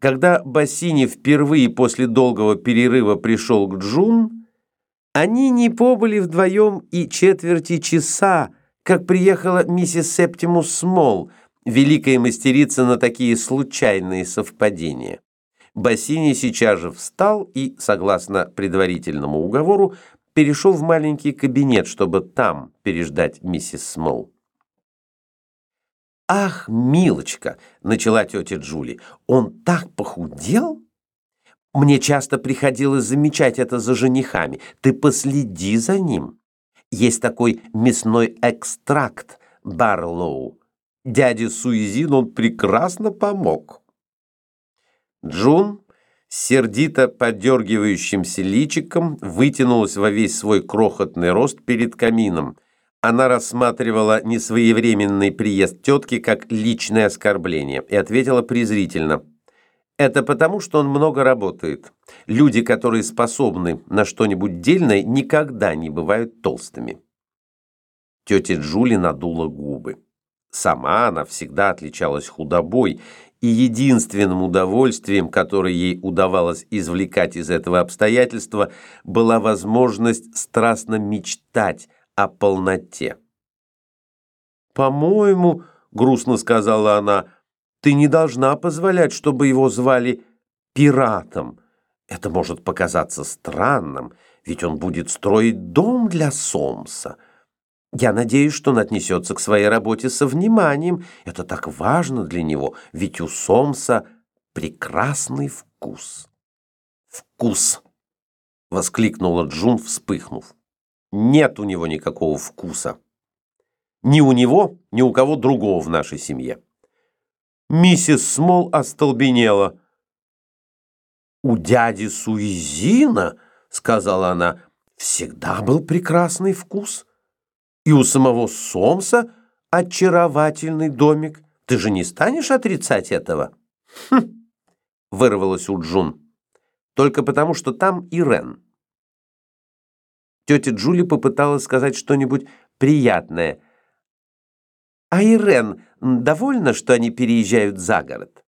Когда Бассини впервые после долгого перерыва пришел к Джун, они не побыли вдвоем и четверти часа, как приехала миссис Септимус Смол, великая мастерица на такие случайные совпадения. Бассини сейчас же встал и, согласно предварительному уговору, перешел в маленький кабинет, чтобы там переждать миссис Смол. «Ах, милочка!» — начала тетя Джули. «Он так похудел!» «Мне часто приходилось замечать это за женихами. Ты последи за ним. Есть такой мясной экстракт Барлоу. Дяде Суизин он прекрасно помог». Джун сердито подергивающимся личиком вытянулась во весь свой крохотный рост перед камином — она рассматривала несвоевременный приезд тетки как личное оскорбление и ответила презрительно. «Это потому, что он много работает. Люди, которые способны на что-нибудь дельное, никогда не бывают толстыми». Тетя Джули надула губы. Сама она всегда отличалась худобой, и единственным удовольствием, которое ей удавалось извлекать из этого обстоятельства, была возможность страстно мечтать о полноте. «По-моему, — грустно сказала она, — ты не должна позволять, чтобы его звали пиратом. Это может показаться странным, ведь он будет строить дом для Сомса. Я надеюсь, что он отнесется к своей работе со вниманием. Это так важно для него, ведь у Сомса прекрасный вкус». «Вкус!» — воскликнула Джун, вспыхнув. Нет у него никакого вкуса. Ни у него, ни у кого другого в нашей семье. Миссис Смол остолбенела. «У дяди Суизина, — сказала она, — всегда был прекрасный вкус. И у самого Сомса очаровательный домик. Ты же не станешь отрицать этого?» «Хм!» — вырвалось у Джун. «Только потому, что там Ирен». Тетя Джули попыталась сказать что-нибудь приятное. «А Ирен довольна, что они переезжают за город?»